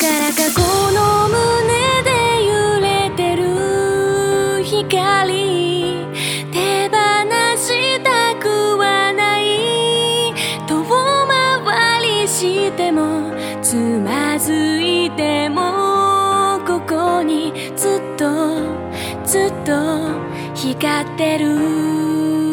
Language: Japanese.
からかこの胸で揺れてる光手放したくはない遠回りしてもつまずいてもここにずっとずっと光ってる